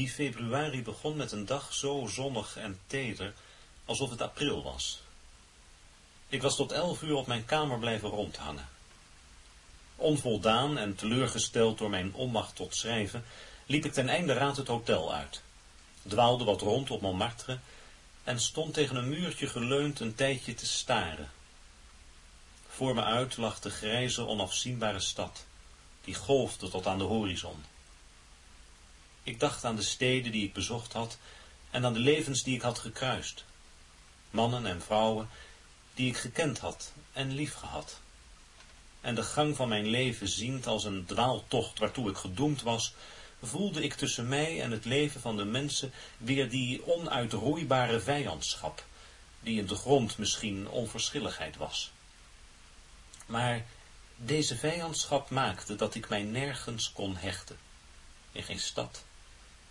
Die februari begon met een dag zo zonnig en teder, alsof het april was. Ik was tot elf uur op mijn kamer blijven rondhangen. Onvoldaan en teleurgesteld door mijn onmacht tot schrijven, liep ik ten einde raad het hotel uit, dwaalde wat rond op Montmartre en stond tegen een muurtje geleund een tijdje te staren. Voor me uit lag de grijze, onafzienbare stad, die golfde tot aan de horizon. Ik dacht aan de steden die ik bezocht had en aan de levens die ik had gekruist. Mannen en vrouwen die ik gekend had en liefgehad. En de gang van mijn leven ziend als een dwaaltocht waartoe ik gedoemd was, voelde ik tussen mij en het leven van de mensen weer die onuitroeibare vijandschap, die in de grond misschien onverschilligheid was. Maar deze vijandschap maakte dat ik mij nergens kon hechten, in geen stad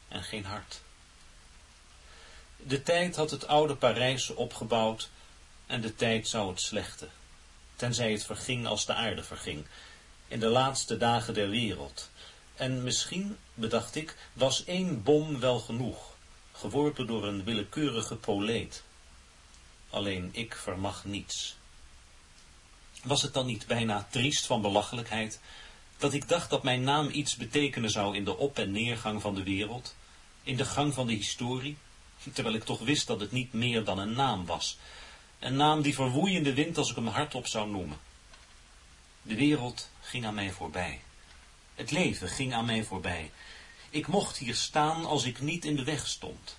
en geen hart. De tijd had het oude Parijs opgebouwd en de tijd zou het slechten, tenzij het verging als de aarde verging, in de laatste dagen der wereld. En misschien, bedacht ik, was één bom wel genoeg, geworpen door een willekeurige proleet. Alleen ik vermag niets. Was het dan niet bijna triest van belachelijkheid, dat ik dacht dat mijn naam iets betekenen zou in de op- en neergang van de wereld, in de gang van de historie, terwijl ik toch wist dat het niet meer dan een naam was, een naam die verwoeiende wind als ik hem hardop zou noemen. De wereld ging aan mij voorbij. Het leven ging aan mij voorbij. Ik mocht hier staan als ik niet in de weg stond.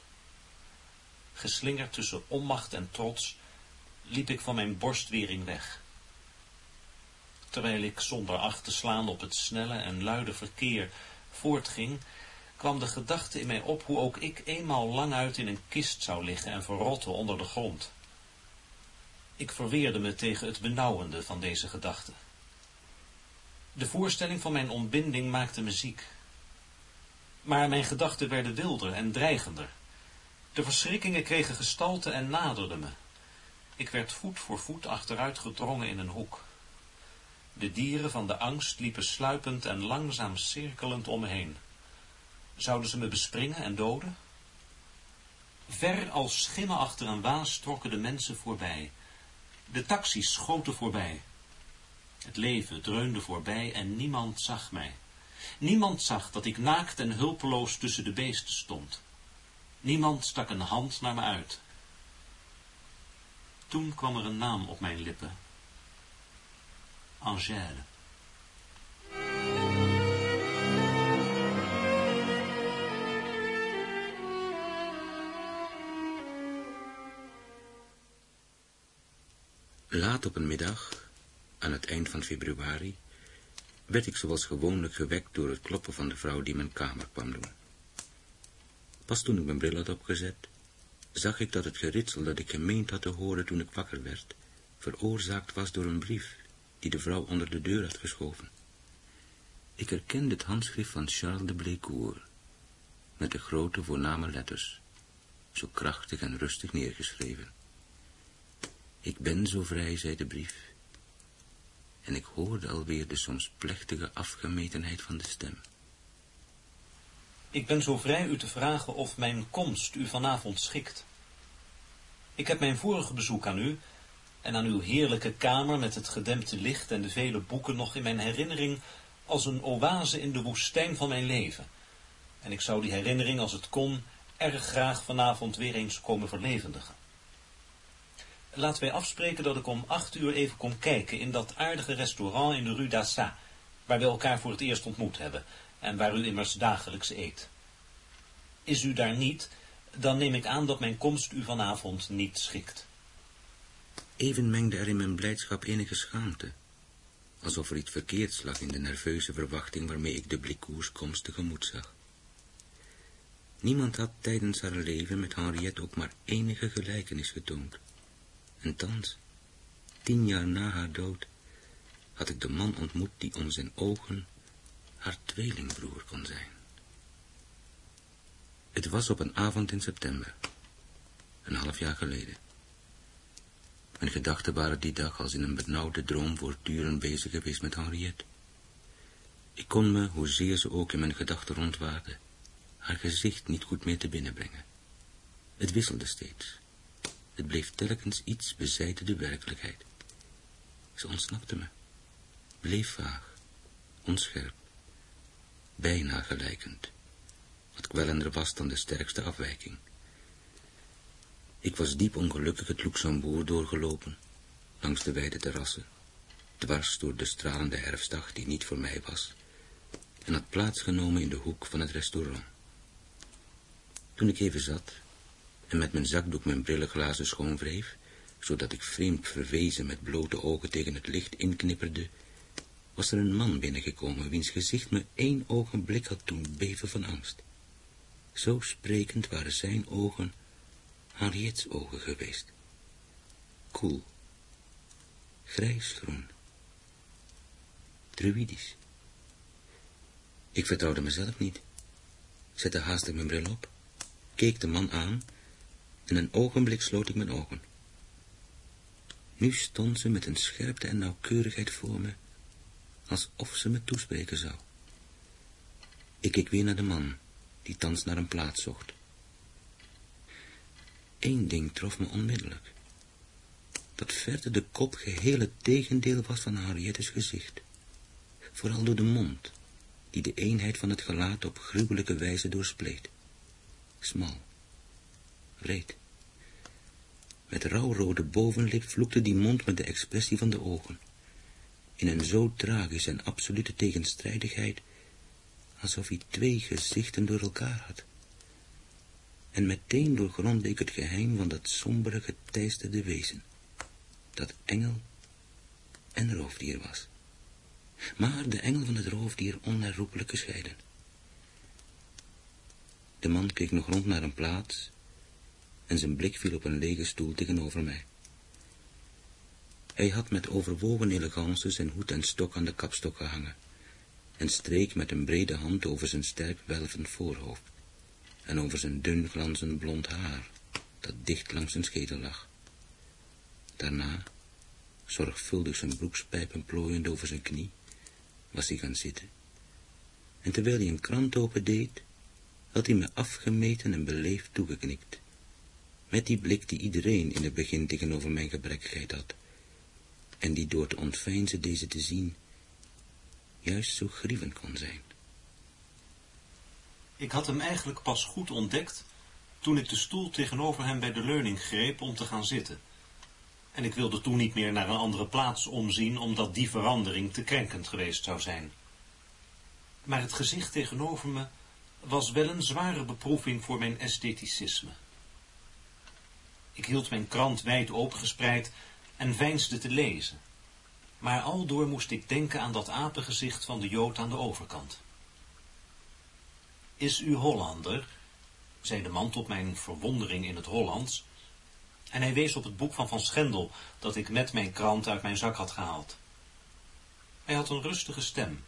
Geslingerd tussen onmacht en trots liep ik van mijn borstwering weg. Terwijl ik zonder acht te slaan op het snelle en luide verkeer voortging, kwam de gedachte in mij op hoe ook ik eenmaal lang uit in een kist zou liggen en verrotten onder de grond. Ik verweerde me tegen het benauwende van deze gedachte. De voorstelling van mijn ontbinding maakte me ziek. Maar mijn gedachten werden wilder en dreigender. De verschrikkingen kregen gestalte en naderden me. Ik werd voet voor voet achteruit gedrongen in een hoek. De dieren van de angst liepen sluipend en langzaam cirkelend om me heen. Zouden ze me bespringen en doden? Ver als schimmen achter een waas trokken de mensen voorbij. De taxis schoten voorbij. Het leven dreunde voorbij en niemand zag mij. Niemand zag dat ik naakt en hulpeloos tussen de beesten stond. Niemand stak een hand naar me uit. Toen kwam er een naam op mijn lippen. Angèle. Laat op een middag, aan het eind van februari, werd ik zoals gewoonlijk gewekt door het kloppen van de vrouw die mijn kamer kwam doen. Pas toen ik mijn bril had opgezet, zag ik dat het geritsel dat ik gemeend had te horen toen ik wakker werd, veroorzaakt was door een brief die de vrouw onder de deur had geschoven. Ik herkende het handschrift van Charles de Blécourt, met de grote voorname letters, zo krachtig en rustig neergeschreven. Ik ben zo vrij, zei de brief, en ik hoorde alweer de soms plechtige afgemetenheid van de stem. Ik ben zo vrij u te vragen of mijn komst u vanavond schikt. Ik heb mijn vorige bezoek aan u en aan uw heerlijke kamer met het gedempte licht en de vele boeken nog in mijn herinnering als een oase in de woestijn van mijn leven. En ik zou die herinnering, als het kon, erg graag vanavond weer eens komen verlevendigen. Laten wij afspreken dat ik om acht uur even kom kijken in dat aardige restaurant in de Rue d'Assa, waar we elkaar voor het eerst ontmoet hebben en waar u immers dagelijks eet. Is u daar niet, dan neem ik aan dat mijn komst u vanavond niet schikt. Even mengde er in mijn blijdschap enige schaamte, alsof er iets verkeerds lag in de nerveuze verwachting waarmee ik de Blicours komst tegemoet zag. Niemand had tijdens haar leven met Henriette ook maar enige gelijkenis getoond. En thans, tien jaar na haar dood, had ik de man ontmoet die om zijn ogen haar tweelingbroer kon zijn. Het was op een avond in september, een half jaar geleden. Mijn gedachten waren die dag als in een benauwde droom voortdurend bezig geweest met Henriette. Ik kon me, hoezeer ze ook in mijn gedachten rondwaarde, haar gezicht niet goed meer te binnenbrengen. Het wisselde steeds. Het bleef telkens iets bezijden de werkelijkheid. Ze ontsnapte me. Bleef vaag, onscherp, bijna gelijkend. Wat kwellender was dan de sterkste afwijking. Ik was diep ongelukkig het Luxembourg doorgelopen, langs de wijde terrassen, dwars door de stralende herfstdag die niet voor mij was, en had plaatsgenomen in de hoek van het restaurant. Toen ik even zat en met mijn zakdoek mijn brillenglazen schoonwreef, zodat ik vreemd verwezen met blote ogen tegen het licht inknipperde, was er een man binnengekomen, wiens gezicht me één ogenblik had doen beven van angst. Zo sprekend waren zijn ogen Henriette's ogen geweest. Koel, grijsgroen, druidisch. Ik vertrouwde mezelf niet, zette haastig mijn bril op, keek de man aan en een ogenblik sloot ik mijn ogen. Nu stond ze met een scherpte en nauwkeurigheid voor me, alsof ze me toespreken zou. Ik keek weer naar de man, die thans naar een plaats zocht. Eén ding trof me onmiddellijk. Dat verder de kop geheel het tegendeel was van Henriette's gezicht. Vooral door de mond, die de eenheid van het gelaat op gruwelijke wijze doorspleet. Smal, wreed. Met rouwrode bovenlip vloekte die mond met de expressie van de ogen. In een zo tragische en absolute tegenstrijdigheid, alsof hij twee gezichten door elkaar had. En meteen doorgrondde ik het geheim van dat sombere geteisterde wezen, dat engel en roofdier was. Maar de engel van het roofdier onherroepelijk gescheiden. De man keek nog rond naar een plaats en zijn blik viel op een lege stoel tegenover mij. Hij had met overwogen elegance zijn hoed en stok aan de kapstok gehangen en streek met een brede hand over zijn sterk welvend voorhoofd en over zijn dun glanzend blond haar, dat dicht langs zijn schedel lag. Daarna, zorgvuldig zijn broekspijpen plooiend over zijn knie, was hij gaan zitten. En terwijl hij een krant opendeed, had hij me afgemeten en beleefd toegeknikt met die blik die iedereen in het begin tegenover mijn gebrekkigheid had, en die door te ontveinzen deze te zien, juist zo grievend kon zijn. Ik had hem eigenlijk pas goed ontdekt, toen ik de stoel tegenover hem bij de leuning greep om te gaan zitten. En ik wilde toen niet meer naar een andere plaats omzien, omdat die verandering te krenkend geweest zou zijn. Maar het gezicht tegenover me was wel een zware beproeving voor mijn estheticisme. Ik hield mijn krant wijd opengespreid en veinsde te lezen. Maar aldoor moest ik denken aan dat apengezicht van de Jood aan de overkant. Is u Hollander? zei de man tot mijn verwondering in het Hollands, en hij wees op het boek van Van Schendel, dat ik met mijn krant uit mijn zak had gehaald. Hij had een rustige stem,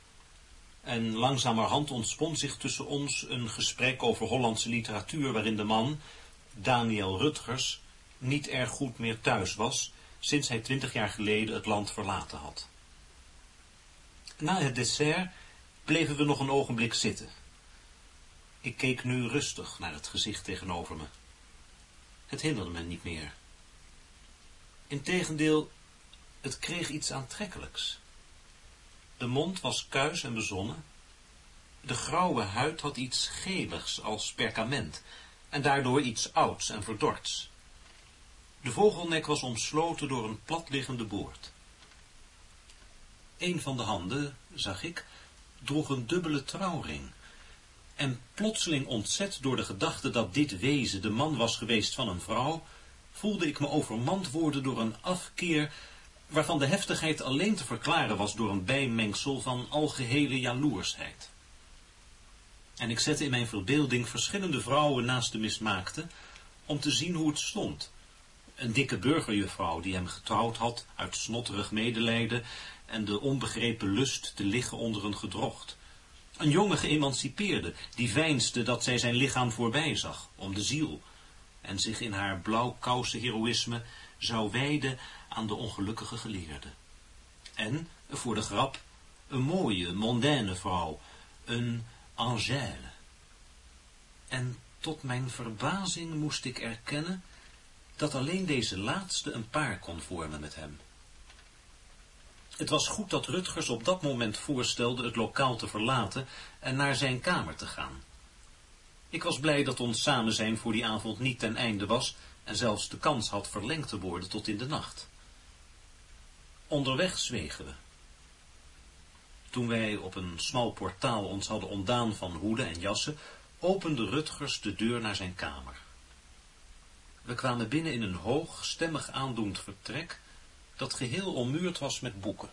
en langzamerhand ontspon zich tussen ons een gesprek over Hollandse literatuur, waarin de man, Daniel Rutgers, niet erg goed meer thuis was, sinds hij twintig jaar geleden het land verlaten had. Na het dessert bleven we nog een ogenblik zitten. Ik keek nu rustig naar het gezicht tegenover me. Het hinderde me niet meer. Integendeel, het kreeg iets aantrekkelijks. De mond was kuis en bezonnen. De grauwe huid had iets geligs als perkament en daardoor iets ouds en verdorts. De vogelnek was omsloten door een platliggende boord. Een van de handen, zag ik, droeg een dubbele trouwring. En plotseling ontzet door de gedachte dat dit wezen de man was geweest van een vrouw, voelde ik me overmand worden door een afkeer waarvan de heftigheid alleen te verklaren was door een bijmengsel van algehele jaloersheid. En ik zette in mijn verbeelding verschillende vrouwen naast de mismaakte, om te zien hoe het stond, een dikke burgerjuffrouw die hem getrouwd had uit snotterig medelijden en de onbegrepen lust te liggen onder een gedrocht. Een jonge geëmancipeerde die veinsde dat zij zijn lichaam voorbij zag, om de ziel, en zich in haar blauwkousen heroïsme zou wijden aan de ongelukkige geleerde. En, voor de grap, een mooie, mondaine vrouw, een Angèle. En tot mijn verbazing moest ik erkennen dat alleen deze laatste een paar kon vormen met hem. Het was goed dat Rutgers op dat moment voorstelde het lokaal te verlaten en naar zijn kamer te gaan. Ik was blij dat ons samen zijn voor die avond niet ten einde was en zelfs de kans had verlengd te worden tot in de nacht. Onderweg zwegen we. Toen wij op een smal portaal ons hadden ontdaan van hoeden en jassen, opende Rutgers de deur naar zijn kamer. We kwamen binnen in een hoog, stemmig aandoend vertrek, dat geheel ommuurd was met boeken.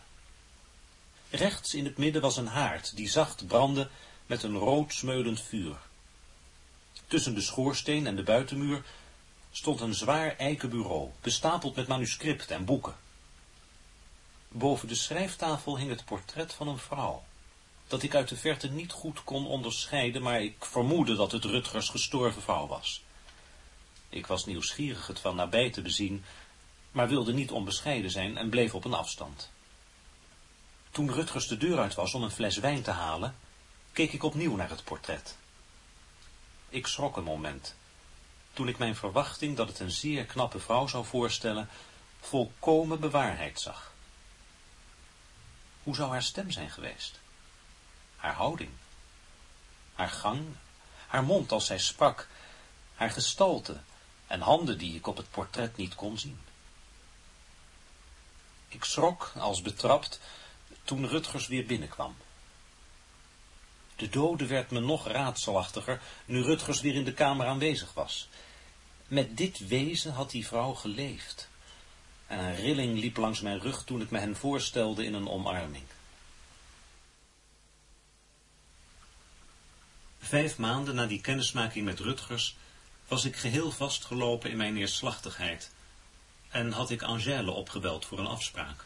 Rechts in het midden was een haard, die zacht brandde met een rood smeulend vuur. Tussen de schoorsteen en de buitenmuur stond een zwaar eiken bureau, bestapeld met manuscripten en boeken. Boven de schrijftafel hing het portret van een vrouw, dat ik uit de verte niet goed kon onderscheiden, maar ik vermoedde dat het Rutgers gestorven vrouw was. Ik was nieuwsgierig het van nabij te bezien, maar wilde niet onbescheiden zijn en bleef op een afstand. Toen Rutgers de deur uit was om een fles wijn te halen, keek ik opnieuw naar het portret. Ik schrok een moment, toen ik mijn verwachting dat het een zeer knappe vrouw zou voorstellen, volkomen bewaarheid zag. Hoe zou haar stem zijn geweest? Haar houding? Haar gang? Haar mond als zij sprak? Haar gestalte en handen die ik op het portret niet kon zien? Ik schrok, als betrapt, toen Rutgers weer binnenkwam. De dode werd me nog raadselachtiger, nu Rutgers weer in de kamer aanwezig was. Met dit wezen had die vrouw geleefd. En een rilling liep langs mijn rug toen ik me hen voorstelde in een omarming. Vijf maanden na die kennismaking met Rutgers was ik geheel vastgelopen in mijn neerslachtigheid en had ik Angèle opgebeld voor een afspraak.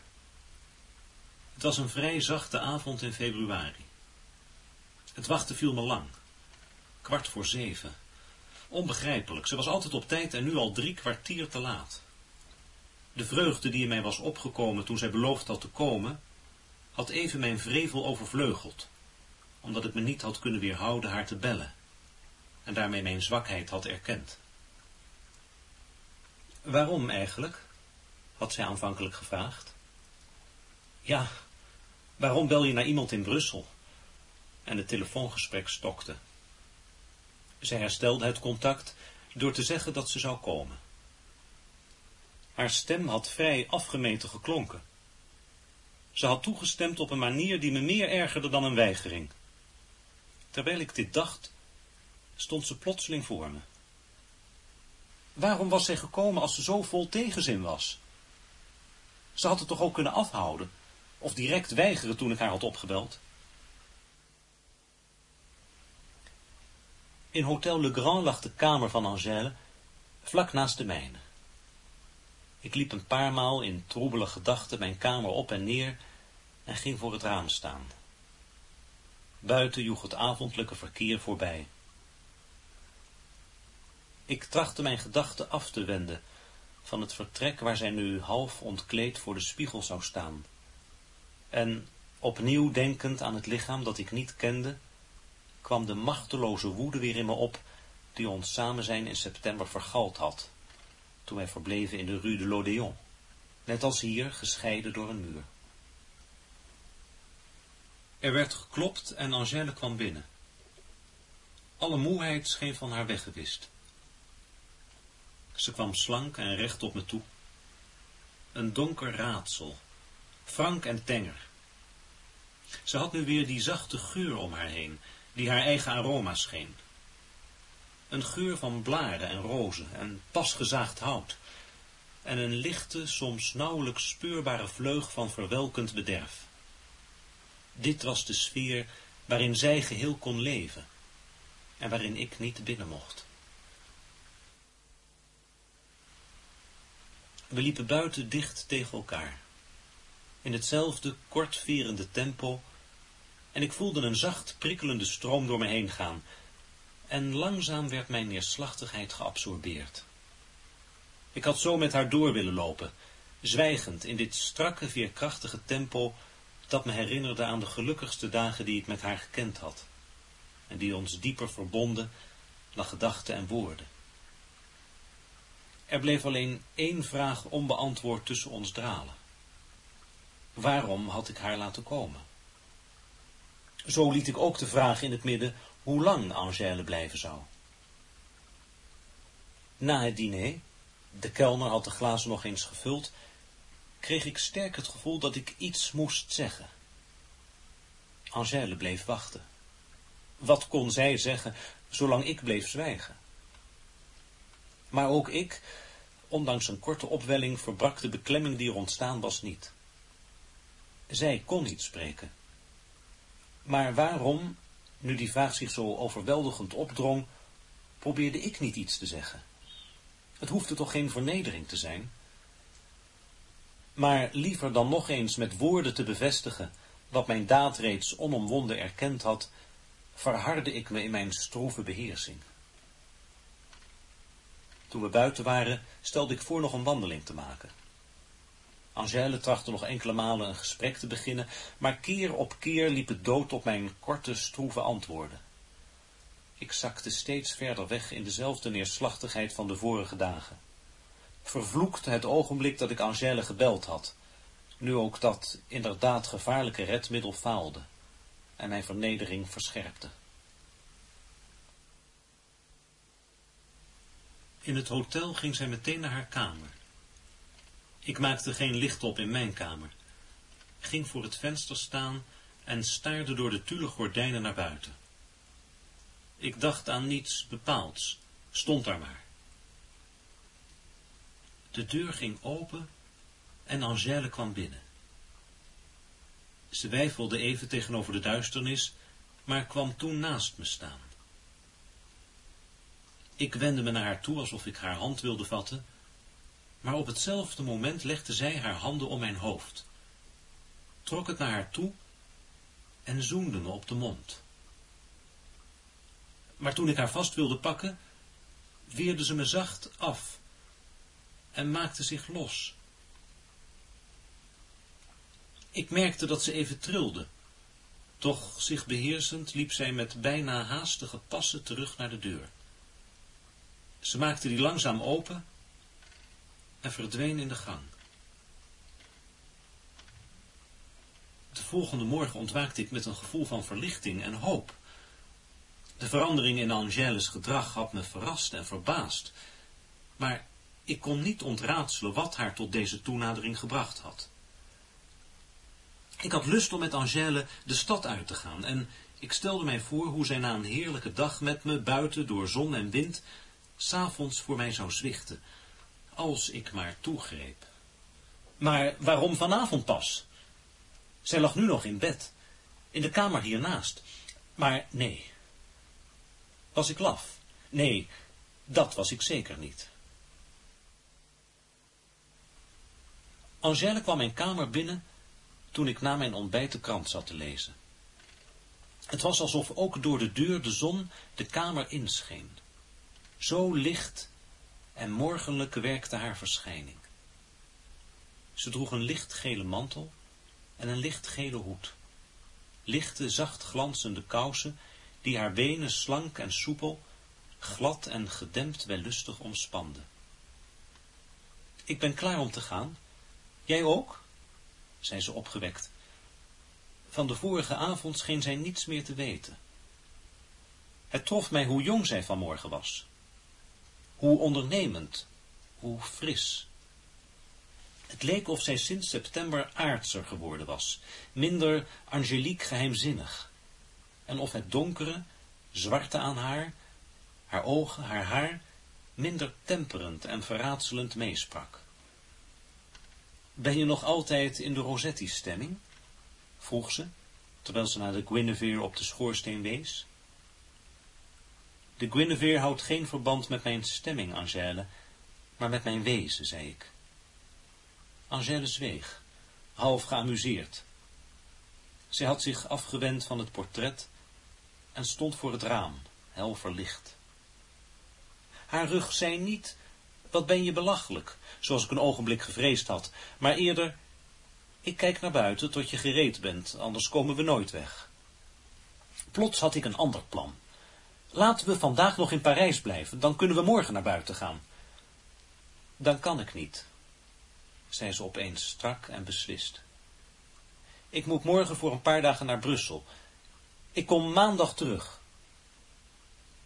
Het was een vrij zachte avond in februari. Het wachten viel me lang. Kwart voor zeven. Onbegrijpelijk, ze was altijd op tijd en nu al drie kwartier te laat. De vreugde die in mij was opgekomen toen zij beloofd had te komen, had even mijn vrevel overvleugeld, omdat ik me niet had kunnen weerhouden haar te bellen, en daarmee mijn zwakheid had erkend. Waarom eigenlijk? had zij aanvankelijk gevraagd. Ja, waarom bel je naar iemand in Brussel? En het telefoongesprek stokte. Zij herstelde het contact door te zeggen dat ze zou komen. Haar stem had vrij afgemeten geklonken. Ze had toegestemd op een manier die me meer ergerde dan een weigering. Terwijl ik dit dacht, stond ze plotseling voor me. Waarom was zij gekomen als ze zo vol tegenzin was? Ze had het toch ook kunnen afhouden, of direct weigeren toen ik haar had opgebeld? In Hotel Le Grand lag de kamer van Angèle, vlak naast de mijne. Ik liep een paar maal in troebele gedachten mijn kamer op en neer en ging voor het raam staan. Buiten joeg het avondelijke verkeer voorbij. Ik trachtte mijn gedachten af te wenden van het vertrek waar zij nu half ontkleed voor de spiegel zou staan. En opnieuw denkend aan het lichaam dat ik niet kende, kwam de machteloze woede weer in me op die ons samen zijn in september vergald had, toen wij verbleven in de rue de l'Odéon, net als hier, gescheiden door een muur. Er werd geklopt en Angèle kwam binnen. Alle moeheid scheen van haar weggewist. Ze kwam slank en recht op me toe. Een donker raadsel, frank en tenger. Ze had nu weer die zachte geur om haar heen, die haar eigen aroma scheen. Een geur van blaren en rozen en pasgezaagd hout. En een lichte, soms nauwelijks speurbare vleug van verwelkend bederf. Dit was de sfeer waarin zij geheel kon leven en waarin ik niet binnen mocht. We liepen buiten dicht tegen elkaar, in hetzelfde kortverende tempo, en ik voelde een zacht prikkelende stroom door me heen gaan, en langzaam werd mijn neerslachtigheid geabsorbeerd. Ik had zo met haar door willen lopen, zwijgend in dit strakke, veerkrachtige tempo, dat me herinnerde aan de gelukkigste dagen die ik met haar gekend had, en die ons dieper verbonden dan gedachten en woorden. Er bleef alleen één vraag onbeantwoord tussen ons dralen. Waarom had ik haar laten komen? Zo liet ik ook de vraag in het midden hoe lang Angèle blijven zou. Na het diner, de kelner had de glazen nog eens gevuld, kreeg ik sterk het gevoel dat ik iets moest zeggen. Angèle bleef wachten. Wat kon zij zeggen, zolang ik bleef zwijgen? Maar ook ik, ondanks een korte opwelling, verbrak de beklemming die er ontstaan was niet. Zij kon niet spreken. Maar waarom, nu die vraag zich zo overweldigend opdrong, probeerde ik niet iets te zeggen? Het hoefde toch geen vernedering te zijn? Maar liever dan nog eens met woorden te bevestigen wat mijn daad reeds onomwonden erkend had, verhardde ik me in mijn stroeve beheersing. Toen we buiten waren, stelde ik voor nog een wandeling te maken. Angèle trachtte nog enkele malen een gesprek te beginnen, maar keer op keer liep het dood op mijn korte, stroeve antwoorden. Ik zakte steeds verder weg in dezelfde neerslachtigheid van de vorige dagen. Vervloekte het ogenblik dat ik Angèle gebeld had, nu ook dat inderdaad gevaarlijke redmiddel faalde en mijn vernedering verscherpte. In het hotel ging zij meteen naar haar kamer. Ik maakte geen licht op in mijn kamer, ging voor het venster staan en staarde door de tulle gordijnen naar buiten. Ik dacht aan niets bepaalds, stond daar maar. De deur ging open en Angèle kwam binnen. Ze wijfelde even tegenover de duisternis, maar kwam toen naast me staan. Ik wendde me naar haar toe alsof ik haar hand wilde vatten, maar op hetzelfde moment legde zij haar handen om mijn hoofd, trok het naar haar toe en zoende me op de mond. Maar toen ik haar vast wilde pakken, weerde ze me zacht af en maakte zich los. Ik merkte dat ze even trilde. Toch, zich beheersend, liep zij met bijna haastige passen terug naar de deur. Ze maakte die langzaam open en verdween in de gang. De volgende morgen ontwaakte ik met een gevoel van verlichting en hoop. De verandering in Angèle's gedrag had me verrast en verbaasd, maar ik kon niet ontraadselen wat haar tot deze toenadering gebracht had. Ik had lust om met Angèle de stad uit te gaan en ik stelde mij voor hoe zij na een heerlijke dag met me buiten door zon en wind s'avonds voor mij zou zwichten, als ik maar toegreep. Maar waarom vanavond pas? Zij lag nu nog in bed, in de kamer hiernaast. Maar nee. Was ik laf? Nee, dat was ik zeker niet. Angèle kwam mijn kamer binnen toen ik na mijn ontbijt de krant zat te lezen. Het was alsof ook door de deur de zon de kamer inscheen. Zo licht en morgenlijk werkte haar verschijning. Ze droeg een lichtgele mantel en een lichtgele hoed. Lichte, zacht glanzende kousen, die haar benen slank en soepel, glad en gedempt wellustig omspanden. Ik ben klaar om te gaan. Jij ook? zei ze opgewekt. Van de vorige avond scheen zij niets meer te weten. Het trof mij hoe jong zij vanmorgen was. Hoe ondernemend, hoe fris. Het leek of zij sinds september aardser geworden was, minder angeliek geheimzinnig. En of het donkere, zwarte aan haar, haar ogen, haar haar, minder temperend en verraadselend meesprak. Ben je nog altijd in de Rossetti-stemming? vroeg ze, terwijl ze naar de Guinevere op de schoorsteen wees. De Guinevere houdt geen verband met mijn stemming, Angèle, maar met mijn wezen, zei ik. Angèle zweeg, half geamuseerd. Zij had zich afgewend van het portret en stond voor het raam, hel verlicht. Haar rug zei niet, wat ben je belachelijk, zoals ik een ogenblik gevreesd had, maar eerder, ik kijk naar buiten tot je gereed bent, anders komen we nooit weg. Plots had ik een ander plan. Laten we vandaag nog in Parijs blijven, dan kunnen we morgen naar buiten gaan. Dan kan ik niet, zei ze opeens strak en beslist. Ik moet morgen voor een paar dagen naar Brussel. Ik kom maandag terug.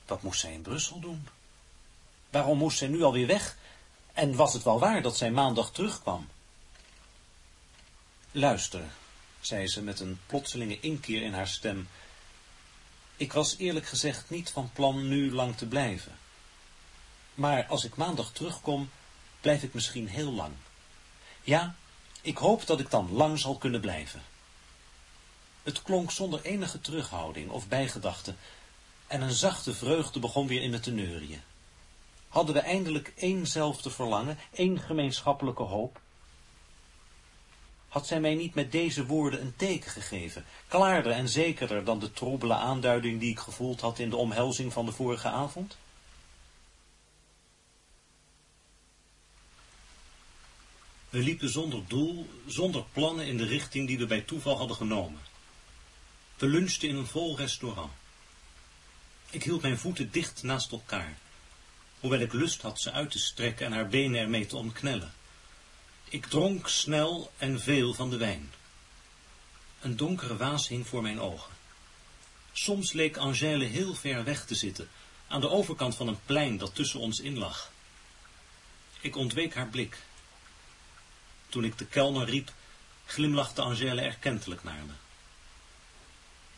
Wat moest zij in Brussel doen? Waarom moest zij nu alweer weg? En was het wel waar dat zij maandag terugkwam? Luister, zei ze met een plotselinge inkeer in haar stem. Ik was eerlijk gezegd niet van plan nu lang te blijven. Maar als ik maandag terugkom, blijf ik misschien heel lang. Ja, ik hoop dat ik dan lang zal kunnen blijven. Het klonk zonder enige terughouding of bijgedachte, en een zachte vreugde begon weer in me te. Hadden we eindelijk éénzelfde verlangen, één gemeenschappelijke hoop? Had zij mij niet met deze woorden een teken gegeven, klaarder en zekerder dan de troebele aanduiding die ik gevoeld had in de omhelzing van de vorige avond? We liepen zonder doel, zonder plannen in de richting die we bij toeval hadden genomen. We lunchten in een vol restaurant. Ik hield mijn voeten dicht naast elkaar, hoewel ik lust had ze uit te strekken en haar benen ermee te omknellen. Ik dronk snel en veel van de wijn. Een donkere waas hing voor mijn ogen. Soms leek Angèle heel ver weg te zitten, aan de overkant van een plein dat tussen ons in lag. Ik ontweek haar blik. Toen ik de kelner riep, glimlachte Angèle erkentelijk naar me.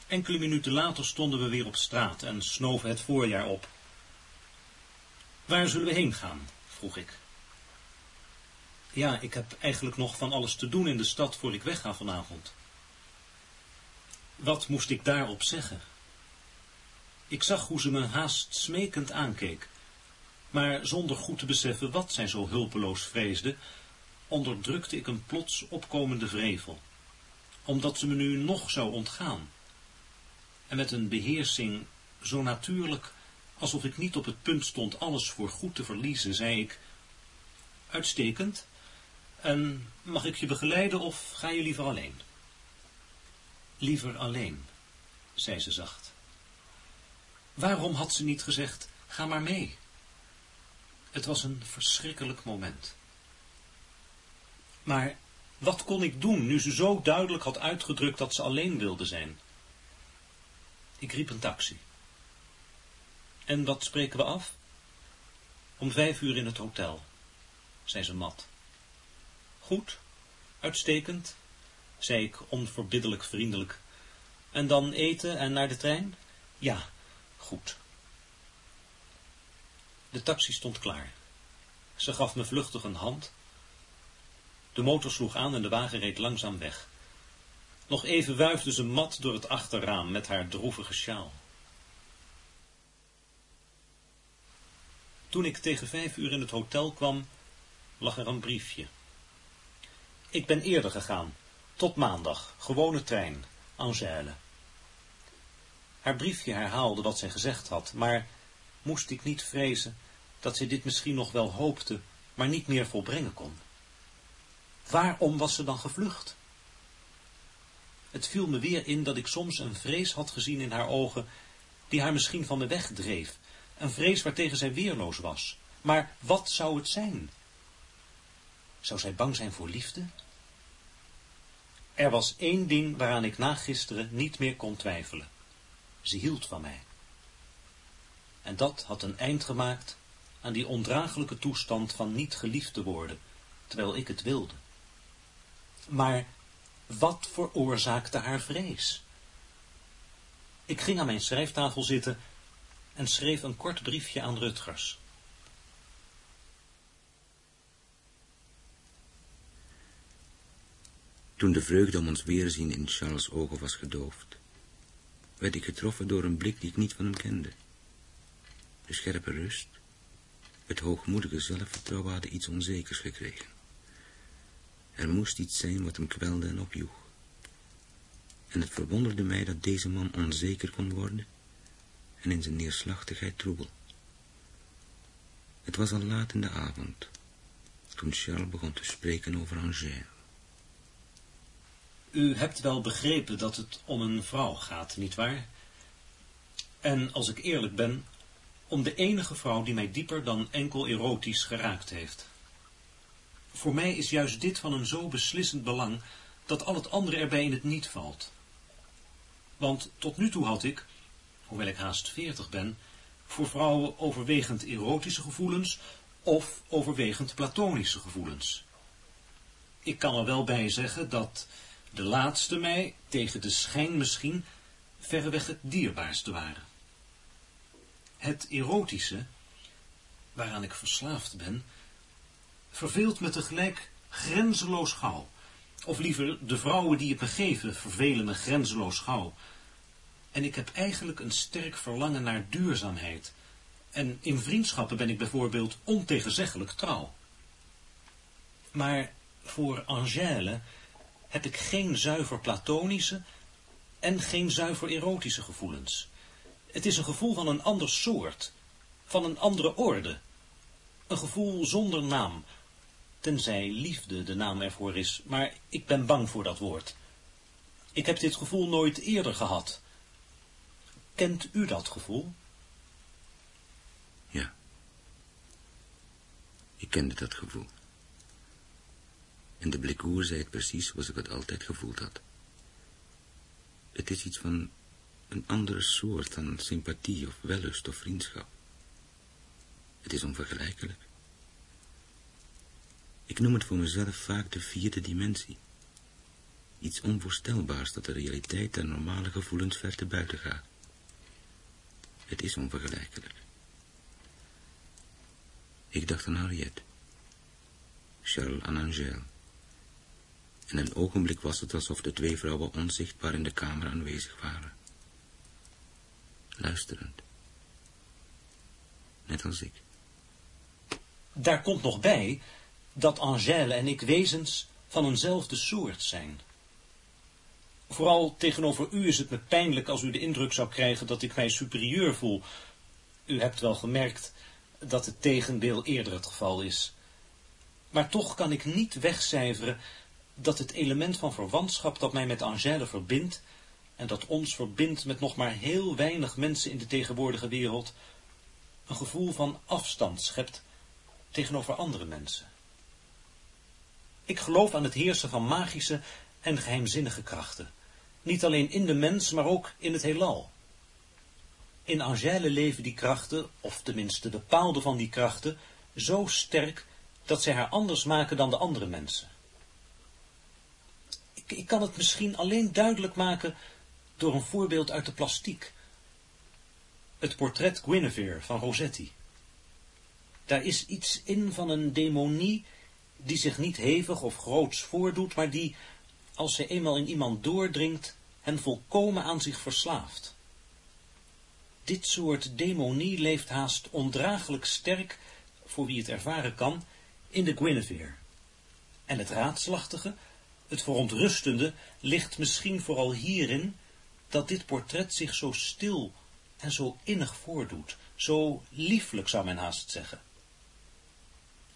Enkele minuten later stonden we weer op straat en snoven het voorjaar op. Waar zullen we heen gaan? vroeg ik. Ja, ik heb eigenlijk nog van alles te doen in de stad voor ik wegga vanavond. Wat moest ik daarop zeggen? Ik zag hoe ze me haast smekend aankeek, maar zonder goed te beseffen wat zij zo hulpeloos vreesde, onderdrukte ik een plots opkomende vrevel, omdat ze me nu nog zou ontgaan. En met een beheersing zo natuurlijk, alsof ik niet op het punt stond alles voor goed te verliezen, zei ik, uitstekend, en mag ik je begeleiden of ga je liever alleen? Liever alleen, zei ze zacht. Waarom had ze niet gezegd, ga maar mee? Het was een verschrikkelijk moment. Maar wat kon ik doen, nu ze zo duidelijk had uitgedrukt dat ze alleen wilde zijn? Ik riep een taxi. En wat spreken we af? Om vijf uur in het hotel, zei ze mat. Goed, uitstekend, zei ik onverbiddelijk vriendelijk. En dan eten en naar de trein? Ja, goed. De taxi stond klaar. Ze gaf me vluchtig een hand. De motor sloeg aan en de wagen reed langzaam weg. Nog even wuifde ze mat door het achterraam met haar droevige sjaal. Toen ik tegen vijf uur in het hotel kwam, lag er een briefje. Ik ben eerder gegaan. Tot maandag. Gewone trein. Angèle. Haar briefje herhaalde wat zij gezegd had, maar moest ik niet vrezen dat zij dit misschien nog wel hoopte, maar niet meer volbrengen kon. Waarom was ze dan gevlucht? Het viel me weer in dat ik soms een vrees had gezien in haar ogen, die haar misschien van me wegdreef, een vrees waartegen zij weerloos was. Maar wat zou het zijn? Zou zij bang zijn voor liefde? Er was één ding waaraan ik na gisteren niet meer kon twijfelen. Ze hield van mij. En dat had een eind gemaakt aan die ondraaglijke toestand van niet geliefd te worden, terwijl ik het wilde. Maar wat veroorzaakte haar vrees? Ik ging aan mijn schrijftafel zitten en schreef een kort briefje aan Rutgers. Toen de vreugde om ons weerzien in Charles' ogen was gedoofd, werd ik getroffen door een blik die ik niet van hem kende. De scherpe rust, het hoogmoedige zelfvertrouwen hadden iets onzekers gekregen. Er moest iets zijn wat hem kwelde en opjoeg. En het verwonderde mij dat deze man onzeker kon worden en in zijn neerslachtigheid troebel. Het was al laat in de avond, toen Charles begon te spreken over Angers. U hebt wel begrepen dat het om een vrouw gaat, nietwaar? En als ik eerlijk ben, om de enige vrouw die mij dieper dan enkel erotisch geraakt heeft. Voor mij is juist dit van een zo beslissend belang, dat al het andere erbij in het niet valt. Want tot nu toe had ik, hoewel ik haast veertig ben, voor vrouwen overwegend erotische gevoelens of overwegend platonische gevoelens. Ik kan er wel bij zeggen dat de laatste mij, tegen de schijn misschien, verreweg het dierbaarste waren. Het erotische, waaraan ik verslaafd ben, verveelt me tegelijk grenzeloos gauw. Of liever, de vrouwen die het me geven, vervelen me grenzeloos gauw. En ik heb eigenlijk een sterk verlangen naar duurzaamheid. En in vriendschappen ben ik bijvoorbeeld ontegenzeggelijk trouw. Maar voor Angèle heb ik geen zuiver platonische en geen zuiver erotische gevoelens. Het is een gevoel van een ander soort, van een andere orde. Een gevoel zonder naam, tenzij liefde de naam ervoor is, maar ik ben bang voor dat woord. Ik heb dit gevoel nooit eerder gehad. Kent u dat gevoel? Ja. Ik kende dat gevoel. En de blikoer zei het precies zoals ik het altijd gevoeld had. Het is iets van een andere soort dan sympathie of wellust of vriendschap. Het is onvergelijkelijk. Ik noem het voor mezelf vaak de vierde dimensie. Iets onvoorstelbaars dat de realiteit en normale gevoelens ver te buiten gaat. Het is onvergelijkelijk. Ik dacht aan Harriet. Charles aan Angèle. In een ogenblik was het alsof de twee vrouwen onzichtbaar in de kamer aanwezig waren. Luisterend. Net als ik. Daar komt nog bij dat Angèle en ik wezens van eenzelfde soort zijn. Vooral tegenover u is het me pijnlijk als u de indruk zou krijgen dat ik mij superieur voel. U hebt wel gemerkt dat het tegendeel eerder het geval is. Maar toch kan ik niet wegcijferen dat het element van verwantschap dat mij met Angèle verbindt, en dat ons verbindt met nog maar heel weinig mensen in de tegenwoordige wereld, een gevoel van afstand schept tegenover andere mensen. Ik geloof aan het heersen van magische en geheimzinnige krachten, niet alleen in de mens, maar ook in het heelal. In Angèle leven die krachten, of tenminste bepaalde van die krachten, zo sterk dat zij haar anders maken dan de andere mensen. Ik, kan het misschien alleen duidelijk maken door een voorbeeld uit de plastiek. Het portret Guinevere van Rossetti. Daar is iets in van een demonie die zich niet hevig of groots voordoet, maar die, als zij eenmaal in iemand doordringt, hen volkomen aan zich verslaaft. Dit soort demonie leeft haast ondraaglijk sterk, voor wie het ervaren kan, in de Guinevere. En het raadselachtige, het verontrustende, ligt misschien vooral hierin, dat dit portret zich zo stil en zo innig voordoet, zo lieflijk zou men haast zeggen.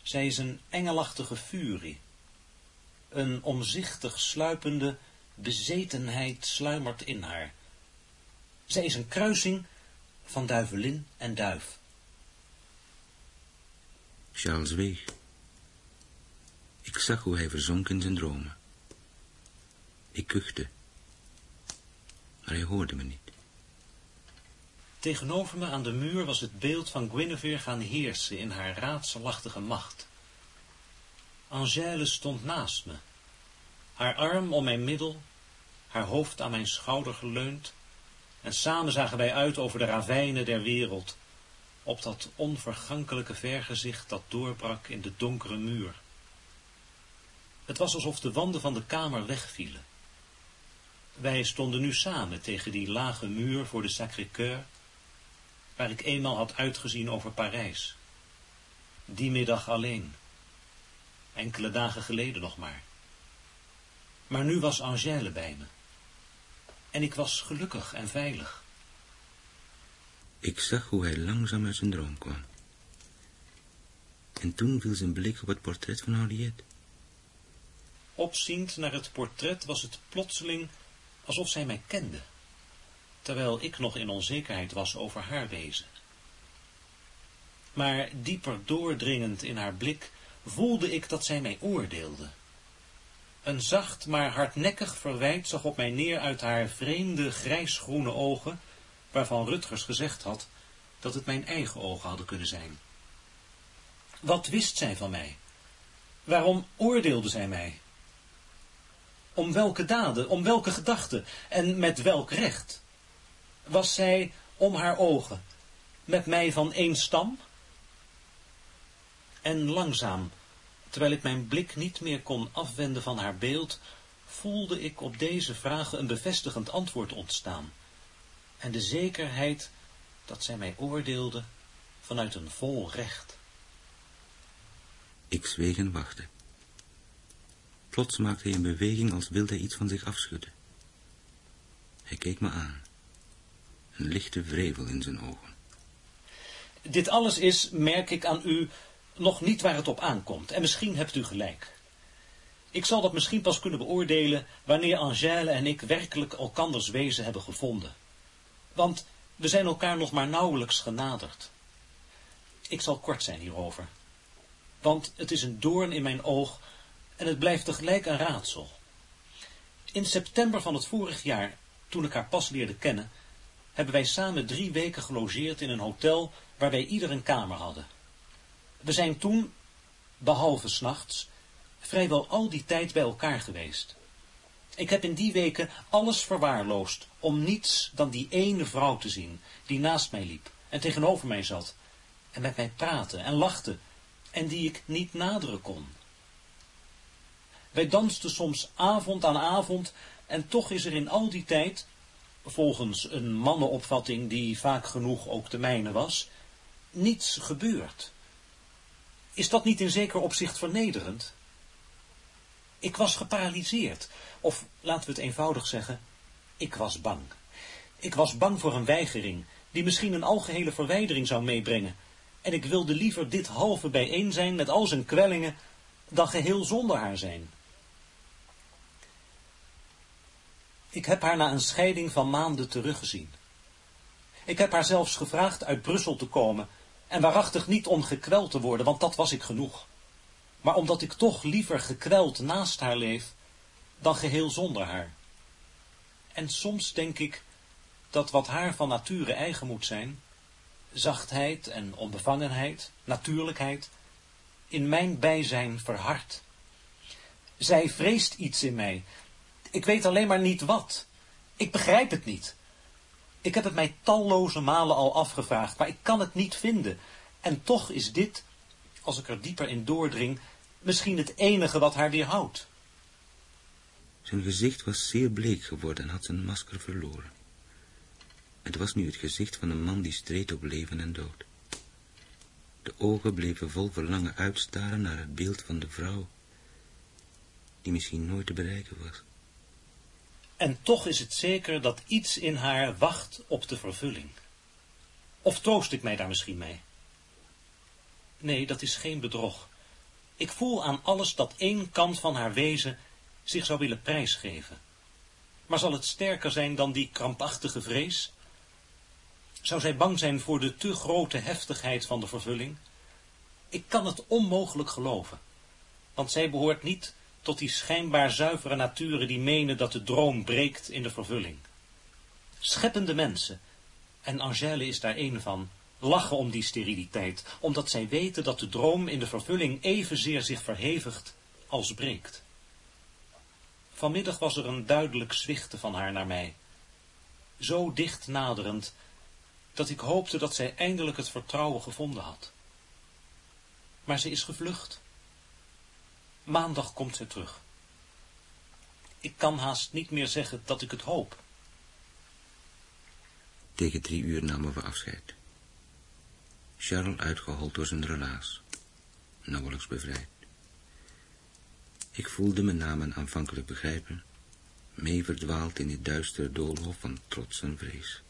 Zij is een engelachtige furie. Een omzichtig sluipende bezetenheid sluimert in haar. Zij is een kruising van duivelin en duif. Charles zweeg. Ik zag hoe hij verzonk in zijn dromen. Ik kuchte, maar hij hoorde me niet. Tegenover me aan de muur was het beeld van Guinevere gaan heersen in haar raadselachtige macht. Angèle stond naast me, haar arm om mijn middel, haar hoofd aan mijn schouder geleund, en samen zagen wij uit over de ravijnen der wereld, op dat onvergankelijke vergezicht dat doorbrak in de donkere muur. Het was alsof de wanden van de kamer wegvielen. Wij stonden nu samen tegen die lage muur voor de Sacré-Cœur, waar ik eenmaal had uitgezien over Parijs. Die middag alleen. Enkele dagen geleden nog maar. Maar nu was Angèle bij me. En ik was gelukkig en veilig. Ik zag hoe hij langzaam uit zijn droom kwam. En toen viel zijn blik op het portret van Henriette. Opziend naar het portret was het plotseling alsof zij mij kende. terwijl ik nog in onzekerheid was over haar wezen. Maar dieper doordringend in haar blik voelde ik dat zij mij oordeelde. Een zacht maar hardnekkig verwijt zag op mij neer uit haar vreemde grijsgroene ogen, waarvan Rutgers gezegd had dat het mijn eigen ogen hadden kunnen zijn. Wat wist zij van mij? Waarom oordeelde zij mij? Om welke daden, om welke gedachten en met welk recht? Was zij om haar ogen met mij van één stam? En langzaam, terwijl ik mijn blik niet meer kon afwenden van haar beeld, voelde ik op deze vragen een bevestigend antwoord ontstaan en de zekerheid dat zij mij oordeelde vanuit een vol recht. Ik zweeg en wachtte. Plots maakte hij een beweging als wilde hij iets van zich afschudden. Hij keek me aan. Een lichte wrevel in zijn ogen. Dit alles is, merk ik aan u, nog niet waar het op aankomt. En misschien hebt u gelijk. Ik zal dat misschien pas kunnen beoordelen wanneer Angèle en ik werkelijk elkanders wezen hebben gevonden. Want we zijn elkaar nog maar nauwelijks genaderd. Ik zal kort zijn hierover. Want het is een doorn in mijn oog en het blijft tegelijk een raadsel. In september van het vorig jaar, toen ik haar pas leerde kennen, hebben wij samen drie weken gelogeerd in een hotel waar wij ieder een kamer hadden. We zijn toen, behalve s'nachts, vrijwel al die tijd bij elkaar geweest. Ik heb in die weken alles verwaarloosd om niets dan die ene vrouw te zien die naast mij liep en tegenover mij zat en met mij praatte en lachte en die ik niet naderen kon. Wij dansten soms avond aan avond en toch is er in al die tijd, volgens een mannenopvatting die vaak genoeg ook de mijne was, niets gebeurd. Is dat niet in zeker opzicht vernederend? Ik was geparalyseerd, of laten we het eenvoudig zeggen, ik was bang. Ik was bang voor een weigering, die misschien een algehele verwijdering zou meebrengen, en ik wilde liever dit halve bijeen zijn met al zijn kwellingen, dan geheel zonder haar zijn. Ik heb haar na een scheiding van maanden teruggezien. Ik heb haar zelfs gevraagd uit Brussel te komen, en waarachtig niet om gekweld te worden, want dat was ik genoeg. Maar omdat ik toch liever gekweld naast haar leef, dan geheel zonder haar. En soms denk ik dat wat haar van nature eigen moet zijn, zachtheid en onbevangenheid, natuurlijkheid, in mijn bijzijn verhardt. Zij vreest iets in mij. Ik weet alleen maar niet wat. Ik begrijp het niet. Ik heb het mij talloze malen al afgevraagd, maar ik kan het niet vinden. En toch is dit, als ik er dieper in doordring, misschien het enige wat haar weerhoudt. Zijn gezicht was zeer bleek geworden en had zijn masker verloren. Het was nu het gezicht van een man die streed op leven en dood. De ogen bleven vol verlangen uitstaren naar het beeld van de vrouw, die misschien nooit te bereiken was. En toch is het zeker dat iets in haar wacht op de vervulling. Of troost ik mij daar misschien mee? Nee, dat is geen bedrog. Ik voel aan alles dat één kant van haar wezen zich zou willen prijsgeven. Maar zal het sterker zijn dan die krampachtige vrees? Zou zij bang zijn voor de te grote heftigheid van de vervulling? Ik kan het onmogelijk geloven, want zij behoort niet tot die schijnbaar zuivere naturen die menen dat de droom breekt in de vervulling. Scheppende mensen, en Angèle is daar een van, lachen om die steriliteit, omdat zij weten dat de droom in de vervulling evenzeer zich verhevigt als breekt. Vanmiddag was er een duidelijk zwichten van haar naar mij, zo dicht naderend, dat ik hoopte dat zij eindelijk het vertrouwen gevonden had. Maar ze is gevlucht. Maandag komt zij terug. Ik kan haast niet meer zeggen dat ik het hoop. Tegen drie uur namen we afscheid. Charles uitgehold door zijn relaas, nauwelijks bevrijd. Ik voelde mijn namen aanvankelijk begrijpen, mee verdwaald in dit duistere doolhof van trots en vrees.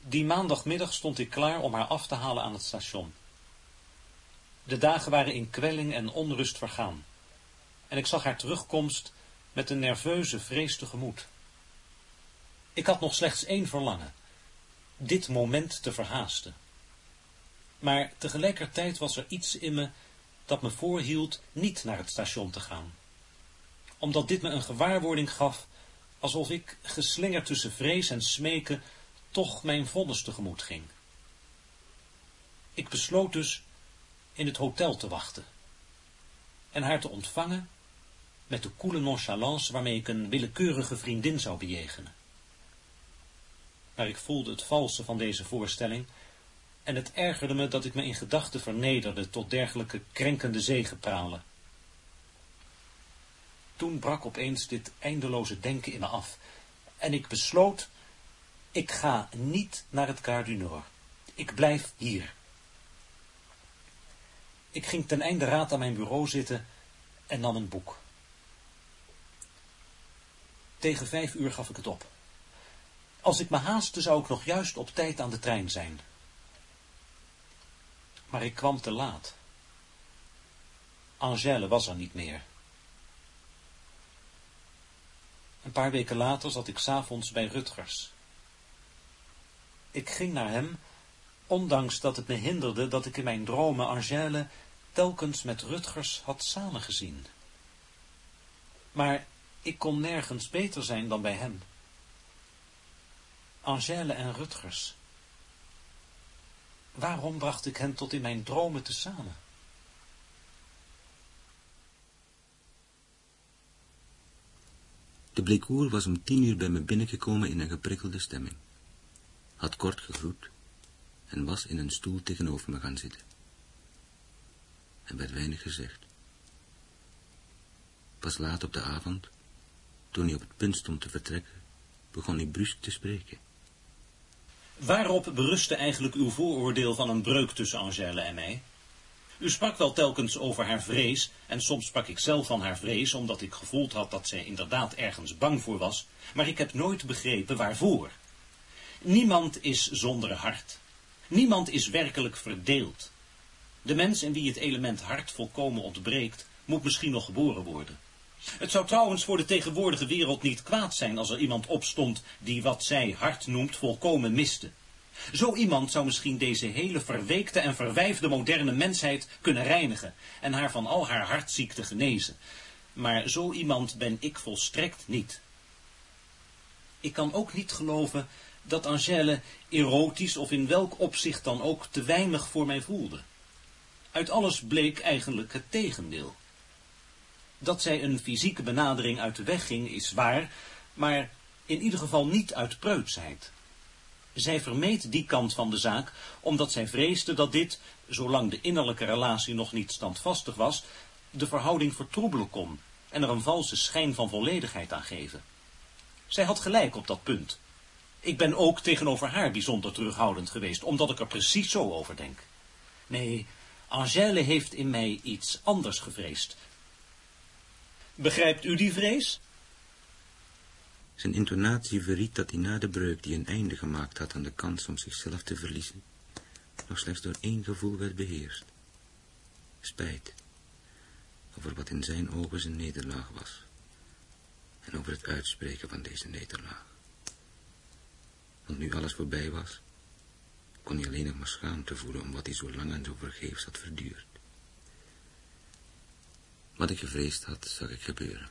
Die maandagmiddag stond ik klaar om haar af te halen aan het station. De dagen waren in kwelling en onrust vergaan, en ik zag haar terugkomst met een nerveuze vrees tegemoet. Ik had nog slechts één verlangen, dit moment te verhaasten. Maar tegelijkertijd was er iets in me dat me voorhield niet naar het station te gaan. Omdat dit me een gewaarwording gaf, alsof ik, geslingerd tussen vrees en smeken, toch mijn vonnis tegemoet ging. Ik besloot dus in het hotel te wachten en haar te ontvangen met de koele nonchalance waarmee ik een willekeurige vriendin zou bejegenen. Maar ik voelde het valse van deze voorstelling en het ergerde me dat ik me in gedachten vernederde tot dergelijke krenkende zegepralen. Toen brak opeens dit eindeloze denken in me af en ik besloot, ik ga niet naar het Gare. Ik blijf hier. Ik ging ten einde raad aan mijn bureau zitten en nam een boek. Tegen vijf uur gaf ik het op. Als ik me haastte, zou ik nog juist op tijd aan de trein zijn. Maar ik kwam te laat. Angèle was er niet meer. Een paar weken later zat ik s'avonds bij Rutgers. Ik ging naar hem, ondanks dat het me hinderde dat ik in mijn dromen Angèle telkens met Rutgers had samengezien. Maar ik kon nergens beter zijn dan bij hem. Angèle en Rutgers. Waarom bracht ik hen tot in mijn dromen tezamen? De blekoer was om tien uur bij me binnengekomen in een geprikkelde stemming. Had kort gegroet en was in een stoel tegenover me gaan zitten. Er werd weinig gezegd. Pas laat op de avond, toen hij op het punt stond te vertrekken, begon hij brusk te spreken. Waarop berustte eigenlijk uw vooroordeel van een breuk tussen Angèle en mij? U sprak wel telkens over haar vrees, en soms sprak ik zelf van haar vrees, omdat ik gevoeld had dat zij inderdaad ergens bang voor was, maar ik heb nooit begrepen waarvoor. Niemand is zonder hart. Niemand is werkelijk verdeeld. De mens in wie het element hart volkomen ontbreekt, moet misschien nog geboren worden. Het zou trouwens voor de tegenwoordige wereld niet kwaad zijn als er iemand opstond die wat zij hart noemt volkomen miste. Zo iemand zou misschien deze hele verweekte en verwijfde moderne mensheid kunnen reinigen en haar van al haar hartziekte genezen. Maar zo iemand ben ik volstrekt niet. Ik kan ook niet geloven dat Angèle erotisch of in welk opzicht dan ook te weinig voor mij voelde. Uit alles bleek eigenlijk het tegendeel. Dat zij een fysieke benadering uit de weg ging is waar, maar in ieder geval niet uit preutsheid. Zij vermeed die kant van de zaak, omdat zij vreesde dat dit, zolang de innerlijke relatie nog niet standvastig was, de verhouding vertroebelen kon en er een valse schijn van volledigheid aan geven. Zij had gelijk op dat punt. Ik ben ook tegenover haar bijzonder terughoudend geweest, omdat ik er precies zo over denk. Nee, Angèle heeft in mij iets anders gevreesd. Begrijpt u die vrees? Zijn intonatie verried dat hij na de breuk die een einde gemaakt had aan de kans om zichzelf te verliezen, nog slechts door één gevoel werd beheerst. Spijt over wat in zijn ogen zijn nederlaag was en over het uitspreken van deze nederlaag. Want nu alles voorbij was, kon hij alleen nog maar schaamte voelen om wat hij zo lang en zo vergeefs had verduurd. Wat ik gevreesd had, zag ik gebeuren.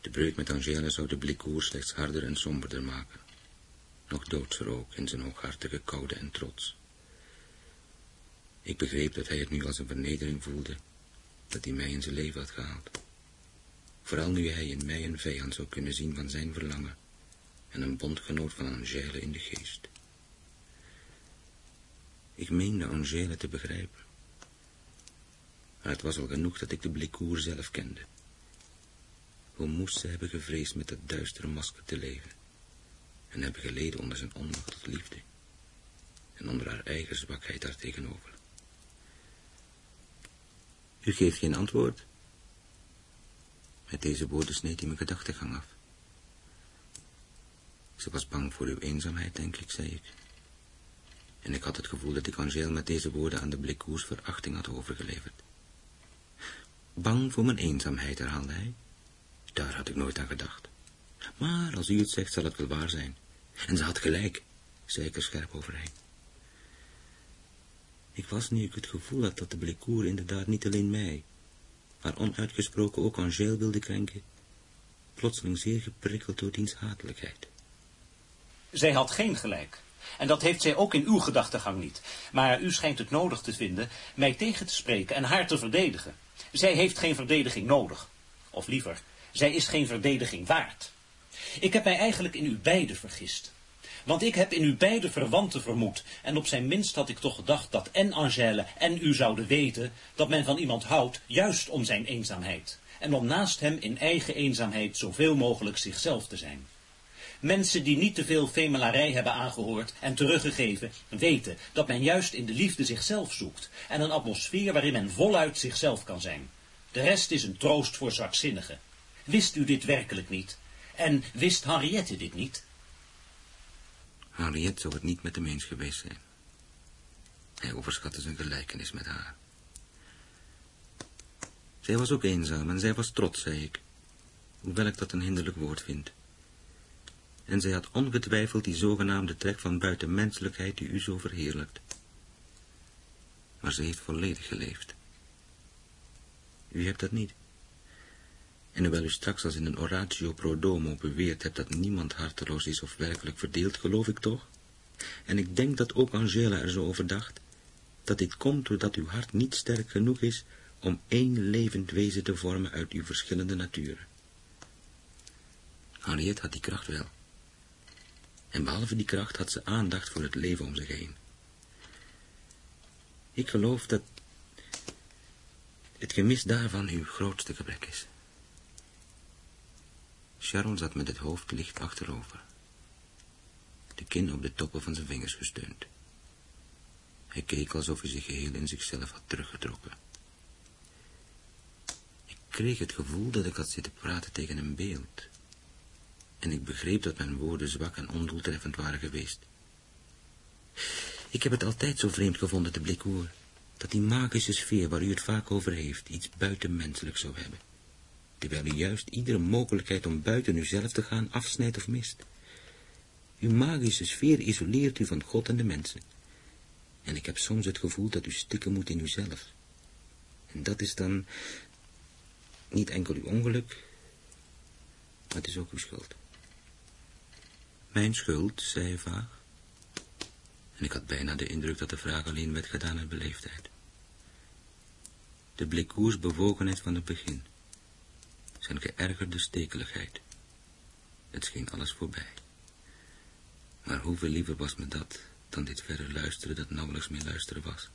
De breuk met Angela zou de blikoer slechts harder en somberder maken. Nog doodser ook in zijn hooghartige koude en trots. Ik begreep dat hij het nu als een vernedering voelde, dat hij mij in zijn leven had gehaald. Vooral nu hij in mij een vijand zou kunnen zien van zijn verlangen en een bondgenoot van Angèle in de geest. Ik meende Angèle te begrijpen. Maar het was al genoeg dat ik de blikoer zelf kende. Hoe moest ze hebben gevreesd met dat duistere masker te leven en hebben geleden onder zijn onmacht tot liefde en onder haar eigen zwakheid daartegenover. U geeft geen antwoord? Met deze woorden sneed hij mijn gedachtegang af. Ze was bang voor uw eenzaamheid, denk ik, zei ik. En ik had het gevoel dat ik Angèle met deze woorden aan de blikkoers verachting had overgeleverd. Bang voor mijn eenzaamheid, herhaalde hij. Daar had ik nooit aan gedacht. Maar als u het zegt, zal het wel waar zijn. En ze had gelijk, zei ik er scherp overheen. Ik was nu ik het gevoel had dat de Blécourt inderdaad niet alleen mij, maar onuitgesproken ook Angèle wilde krenken, plotseling zeer geprikkeld door diens hatelijkheid. Zij had geen gelijk. En dat heeft zij ook in uw gedachtegang niet. Maar u schijnt het nodig te vinden mij tegen te spreken en haar te verdedigen. Zij heeft geen verdediging nodig. Of liever, zij is geen verdediging waard. Ik heb mij eigenlijk in u beiden vergist. Want ik heb in u beide verwanten vermoed. En op zijn minst had ik toch gedacht dat en Angèle en u zouden weten dat men van iemand houdt, juist om zijn eenzaamheid. En om naast hem in eigen eenzaamheid zoveel mogelijk zichzelf te zijn. Mensen die niet te veel femelarij hebben aangehoord en teruggegeven, weten dat men juist in de liefde zichzelf zoekt en een atmosfeer waarin men voluit zichzelf kan zijn. De rest is een troost voor zwakzinnigen. Wist u dit werkelijk niet? En wist Henriette dit niet? Henriette zou het niet met hem eens geweest zijn. Hij overschatte zijn gelijkenis met haar. Zij was ook eenzaam en zij was trots, zei ik, hoewel ik dat een hinderlijk woord vind. En zij had ongetwijfeld die zogenaamde trek van buitenmenselijkheid die u zo verheerlijkt. Maar ze heeft volledig geleefd. U hebt dat niet. En hoewel u straks als in een oratio pro domo beweerd hebt dat niemand harteloos is of werkelijk verdeeld, geloof ik toch, en ik denk dat ook Angela er zo over dacht, dat dit komt doordat uw hart niet sterk genoeg is om één levend wezen te vormen uit uw verschillende naturen. Henriette had die kracht wel. En behalve die kracht had ze aandacht voor het leven om zich heen. Ik geloof dat het gemis daarvan uw grootste gebrek is. Sharon zat met het hoofd licht achterover. De kin op de toppen van zijn vingers gesteund. Hij keek alsof hij zich geheel in zichzelf had teruggetrokken. Ik kreeg het gevoel dat ik had zitten praten tegen een beeld. En ik begreep dat mijn woorden zwak en ondoeltreffend waren geweest. Ik heb het altijd zo vreemd gevonden, de Blikkoer, dat die magische sfeer waar u het vaak over heeft, iets buitenmenselijks zou hebben terwijl u juist iedere mogelijkheid om buiten uzelf te gaan afsnijdt of mist. Uw magische sfeer isoleert u van God en de mensen. En ik heb soms het gevoel dat u stikken moet in uzelf. En dat is dan niet enkel uw ongeluk, maar het is ook uw schuld. Mijn schuld, zei hij vaag. En ik had bijna de indruk dat de vraag alleen werd gedaan uit beleefdheid. De blikkoers bewogenheid van het begin zijn geërgerde stekeligheid. Het scheen alles voorbij. Maar hoeveel liever was me dat dan dit verre luisteren dat nauwelijks meer luisteren was.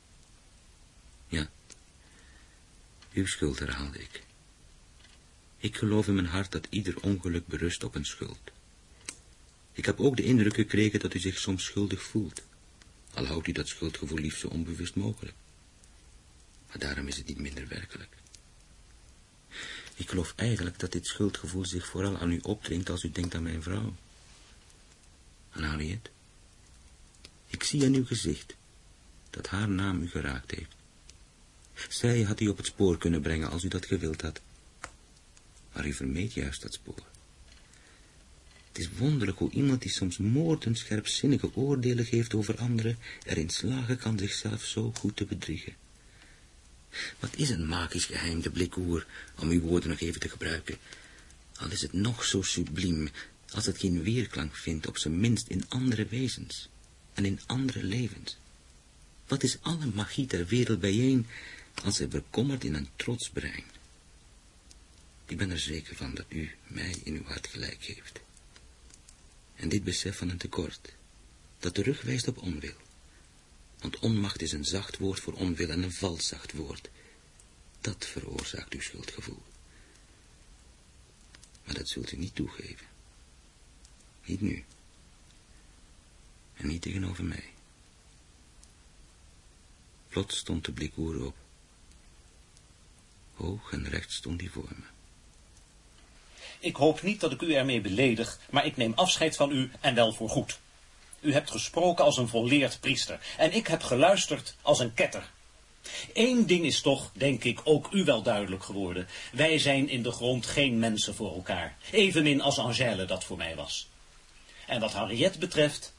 Ja, uw schuld herhaalde ik. Ik geloof in mijn hart dat ieder ongeluk berust op een schuld. Ik heb ook de indruk gekregen dat u zich soms schuldig voelt, al houdt u dat schuldgevoel liefst zo onbewust mogelijk. Maar daarom is het niet minder werkelijk. Ik geloof eigenlijk dat dit schuldgevoel zich vooral aan u opdringt als u denkt aan mijn vrouw. Aan Harriet. Ik zie aan uw gezicht dat haar naam u geraakt heeft. Zij had u op het spoor kunnen brengen als u dat gewild had. Maar u vermeed juist dat spoor. Het is wonderlijk hoe iemand die soms moordend scherpzinnige oordelen geeft over anderen, erin slagen kan zichzelf zo goed te bedriegen. Wat is een magisch geheim, de blikoer, om uw woorden nog even te gebruiken? Al is het nog zo subliem, als het geen weerklank vindt, op zijn minst in andere wezens en in andere levens. Wat is alle magie ter wereld bijeen, als zij verkommert in een trots brein? Ik ben er zeker van dat u mij in uw hart gelijk heeft. En dit besef van een tekort, dat terugwijst op onwil, want onmacht is een zacht woord voor onwil en een vals zacht woord. Dat veroorzaakt uw schuldgevoel. Maar dat zult u niet toegeven. Niet nu. En niet tegenover mij. Plots stond de blikoer op. Hoog en recht stond hij voor me. Ik hoop niet dat ik u ermee beledig, maar ik neem afscheid van u en wel voor goed. U hebt gesproken als een volleerd priester en ik heb geluisterd als een ketter. Eén ding is toch, denk ik, ook u wel duidelijk geworden. Wij zijn in de grond geen mensen voor elkaar. Evenmin als Angèle dat voor mij was. En wat Henriette betreft,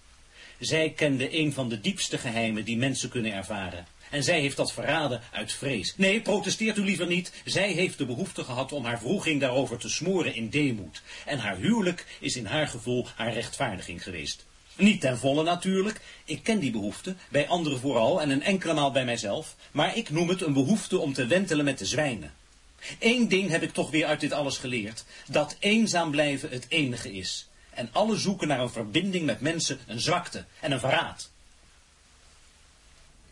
zij kende een van de diepste geheimen die mensen kunnen ervaren. En zij heeft dat verraden uit vrees. Nee, protesteert u liever niet. Zij heeft de behoefte gehad om haar vroeging daarover te smoren in deemoed. En haar huwelijk is in haar gevoel haar rechtvaardiging geweest. Niet ten volle natuurlijk. Ik ken die behoefte, bij anderen vooral en een enkele maal bij mijzelf. Maar ik noem het een behoefte om te wentelen met de zwijnen. Eén ding heb ik toch weer uit dit alles geleerd. Dat eenzaam blijven het enige is. En alle zoeken naar een verbinding met mensen een zwakte en een verraad.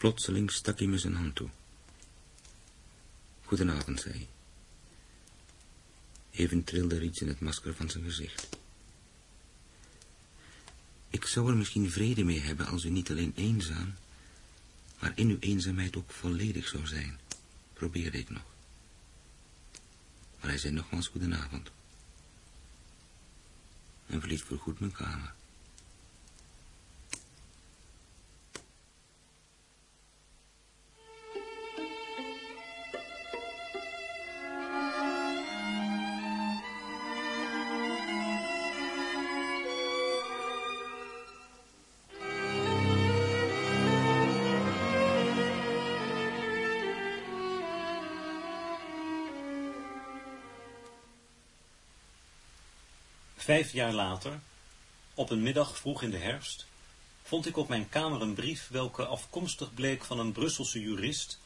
Plotseling stak hij me zijn hand toe. Goedenavond, zei hij. Even trilde er iets in het masker van zijn gezicht. Ik zou er misschien vrede mee hebben als u niet alleen eenzaam, maar in uw eenzaamheid ook volledig zou zijn, probeerde ik nog. Maar hij zei nogmaals goedenavond. En verliet voorgoed mijn kamer. Vijf jaar later, op een middag vroeg in de herfst, vond ik op mijn kamer een brief welke afkomstig bleek van een Brusselse jurist,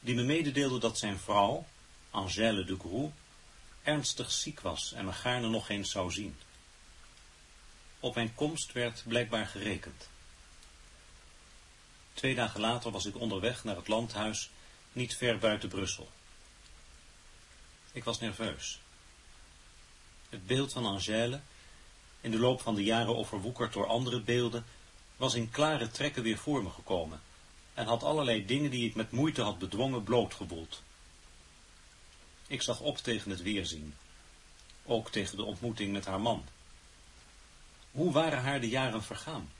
die me mededeelde dat zijn vrouw, Angèle de Groux, ernstig ziek was en me gaarne nog eens zou zien. Op mijn komst werd blijkbaar gerekend. Twee dagen later was ik onderweg naar het landhuis, niet ver buiten Brussel. Ik was nerveus. Het beeld van Angèle, in de loop van de jaren overwoekerd door andere beelden, was in klare trekken weer voor me gekomen en had allerlei dingen die ik met moeite had bedwongen blootgevoeld. Ik zag op tegen het weerzien, ook tegen de ontmoeting met haar man. Hoe waren haar de jaren vergaan?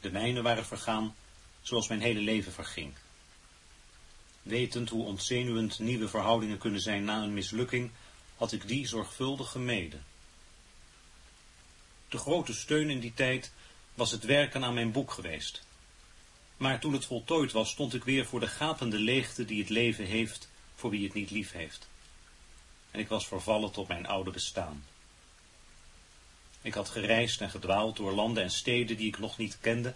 De mijne waren vergaan zoals mijn hele leven verging. Wetend hoe ontzenuwend nieuwe verhoudingen kunnen zijn na een mislukking, had ik die zorgvuldig gemeden. De grote steun in die tijd was het werken aan mijn boek geweest. Maar toen het voltooid was, stond ik weer voor de gapende leegte die het leven heeft voor wie het niet lief heeft. En ik was vervallen tot mijn oude bestaan. Ik had gereisd en gedwaald door landen en steden die ik nog niet kende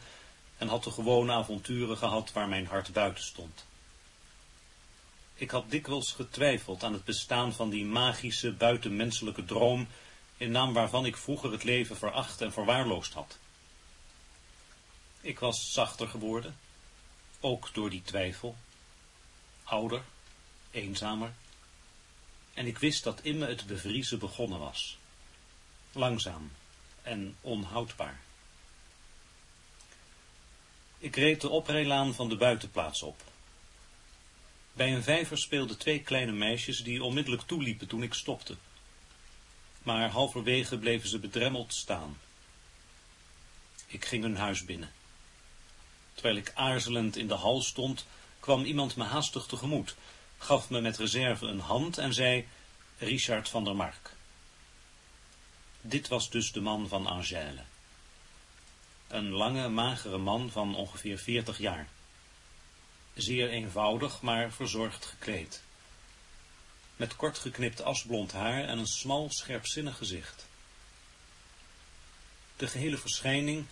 en had de gewone avonturen gehad waar mijn hart buiten stond. Ik had dikwijls getwijfeld aan het bestaan van die magische, buitenmenselijke droom, in naam waarvan ik vroeger het leven veracht en verwaarloosd had. Ik was zachter geworden, ook door die twijfel, ouder, eenzamer, en ik wist dat in me het bevriezen begonnen was, langzaam en onhoudbaar. Ik reed de oprijlaan van de buitenplaats op, bij een vijver speelden twee kleine meisjes die onmiddellijk toeliepen toen ik stopte. Maar halverwege bleven ze bedremmeld staan. Ik ging hun huis binnen. Terwijl ik aarzelend in de hal stond, kwam iemand me haastig tegemoet, gaf me met reserve een hand en zei Richard van der Mark. Dit was dus de man van Angèle. Een lange, magere man van ongeveer veertig jaar zeer eenvoudig, maar verzorgd gekleed. Met kort geknipt asblond haar en een smal, scherpzinnig gezicht. De gehele verschijning,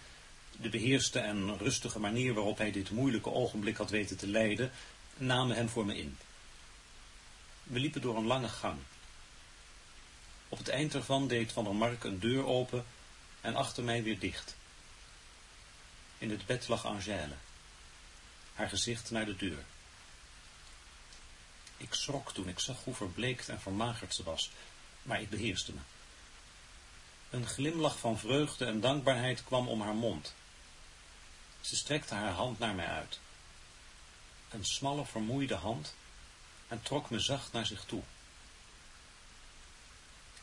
de beheerste en rustige manier waarop hij dit moeilijke ogenblik had weten te leiden, namen hem voor me in. We liepen door een lange gang. Op het eind ervan deed Van der Mark een deur open en achter mij weer dicht. In het bed lag Angèle haar gezicht naar de deur. Ik schrok toen ik zag hoe verbleekt en vermagerd ze was, maar ik beheerste me. Een glimlach van vreugde en dankbaarheid kwam om haar mond. Ze strekte haar hand naar mij uit. Een smalle, vermoeide hand en trok me zacht naar zich toe.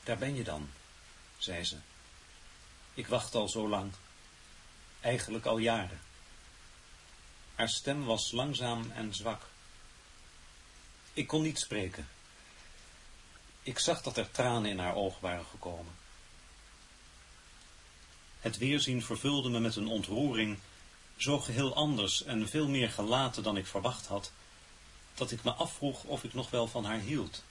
Daar ben je dan, zei ze. Ik wacht al zo lang, eigenlijk al jaren. Haar stem was langzaam en zwak. Ik kon niet spreken. Ik zag dat er tranen in haar ogen waren gekomen. Het weerzien vervulde me met een ontroering, zo geheel anders en veel meer gelaten dan ik verwacht had, dat ik me afvroeg of ik nog wel van haar hield.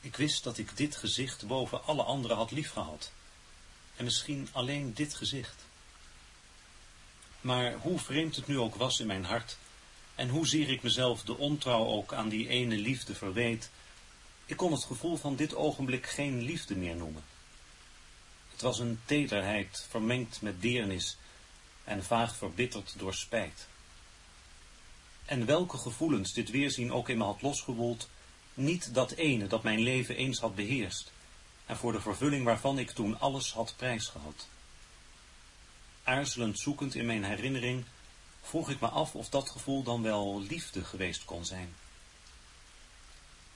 Ik wist dat ik dit gezicht boven alle anderen had liefgehad, en misschien alleen dit gezicht. Maar hoe vreemd het nu ook was in mijn hart, en hoezeer ik mezelf de ontrouw ook aan die ene liefde verweet, ik kon het gevoel van dit ogenblik geen liefde meer noemen. Het was een tederheid vermengd met deernis en vaag verbitterd door spijt. En welke gevoelens dit weerzien ook in me had losgewoeld, niet dat ene dat mijn leven eens had beheerst, en voor de vervulling waarvan ik toen alles had prijsgehad. Aarzelend zoekend in mijn herinnering, vroeg ik me af of dat gevoel dan wel liefde geweest kon zijn.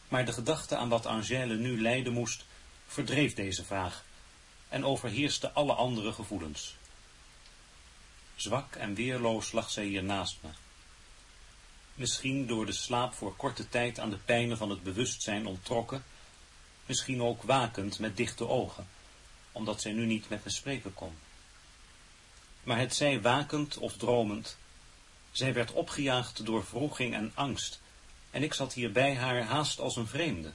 Maar de gedachte aan wat Angèle nu lijden moest, verdreef deze vraag en overheerste alle andere gevoelens. Zwak en weerloos lag zij hier naast me. Misschien door de slaap voor korte tijd aan de pijnen van het bewustzijn onttrokken, misschien ook wakend met dichte ogen, omdat zij nu niet met me spreken kon. Maar het zij wakend of dromend, zij werd opgejaagd door wroeging en angst, en ik zat hier bij haar haast als een vreemde.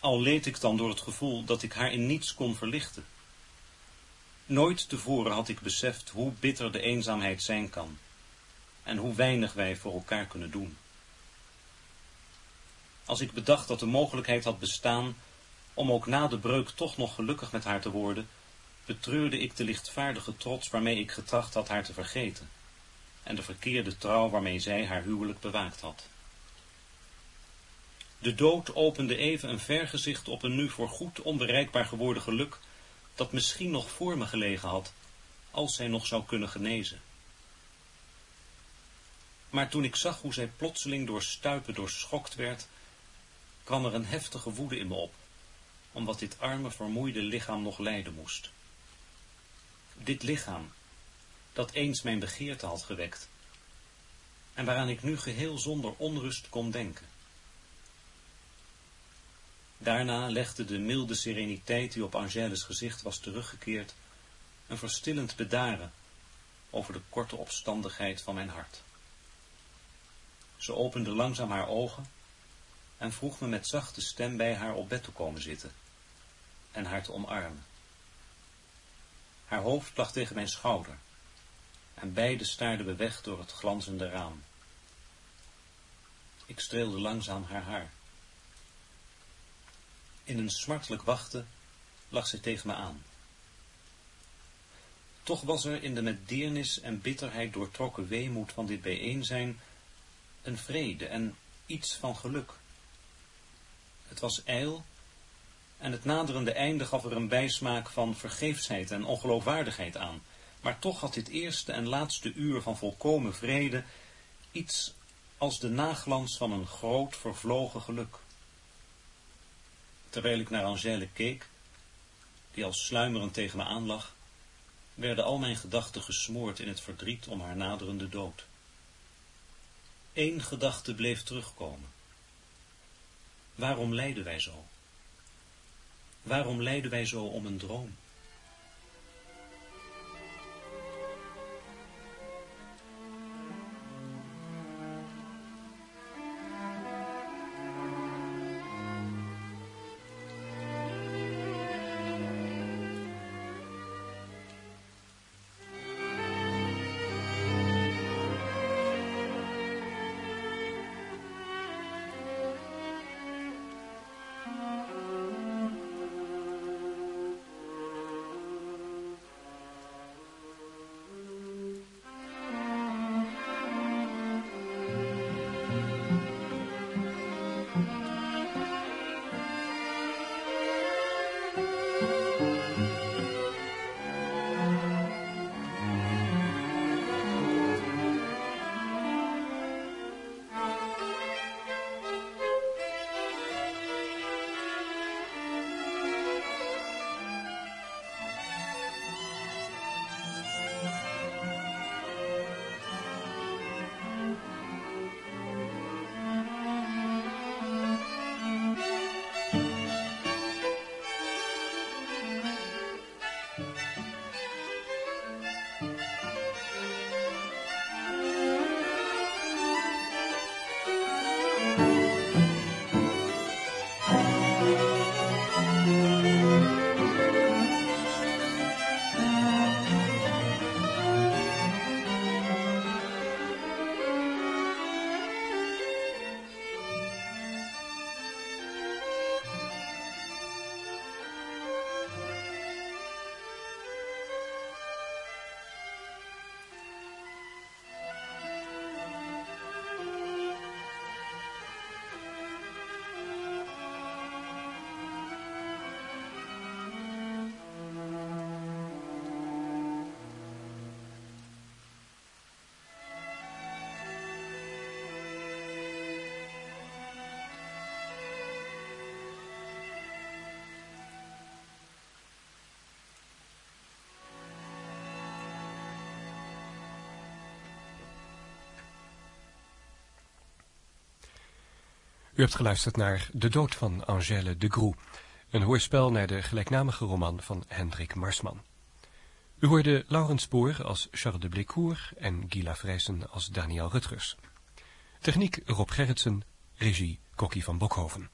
Al leed ik dan door het gevoel dat ik haar in niets kon verlichten. Nooit tevoren had ik beseft hoe bitter de eenzaamheid zijn kan en hoe weinig wij voor elkaar kunnen doen. Als ik bedacht dat de mogelijkheid had bestaan om ook na de breuk toch nog gelukkig met haar te worden, betreurde ik de lichtvaardige trots waarmee ik getracht had haar te vergeten en de verkeerde trouw waarmee zij haar huwelijk bewaakt had. De dood opende even een vergezicht op een nu voorgoed onbereikbaar geworden geluk, dat misschien nog voor me gelegen had, als zij nog zou kunnen genezen. Maar toen ik zag hoe zij plotseling door stuipen doorschokt werd, kwam er een heftige woede in me op, omdat dit arme, vermoeide lichaam nog lijden moest. Dit lichaam, dat eens mijn begeerte had gewekt, en waaraan ik nu geheel zonder onrust kon denken. Daarna legde de milde sereniteit die op Angèle's gezicht was teruggekeerd, een verstillend bedaren over de korte opstandigheid van mijn hart. Ze opende langzaam haar ogen en vroeg me met zachte stem bij haar op bed te komen zitten en haar te omarmen. Haar hoofd lag tegen mijn schouder en beide staarden we weg door het glanzende raam. Ik streelde langzaam haar haar. In een smartelijk wachten lag zij tegen me aan. Toch was er in de met deernis en bitterheid doortrokken weemoed van dit bijeenzijn een vrede en iets van geluk. Het was ijl en het naderende einde gaf er een bijsmaak van vergeefsheid en ongeloofwaardigheid aan, maar toch had dit eerste en laatste uur van volkomen vrede iets als de naglans van een groot vervlogen geluk. Terwijl ik naar Angèle keek, die als sluimerend tegen me aanlag, werden al mijn gedachten gesmoord in het verdriet om haar naderende dood. Eén gedachte bleef terugkomen. Waarom lijden wij zo? Waarom lijden wij zo om een droom? U hebt geluisterd naar De Dood van Angèle de Groe, een hoorspel naar de gelijknamige roman van Hendrik Marsman. U hoorde Laurens Boer als Charles de Blécourt en Gila Vrijsen als Daniel Rutgers. Techniek Rob Gerritsen, regie Kokkie van Bokhoven.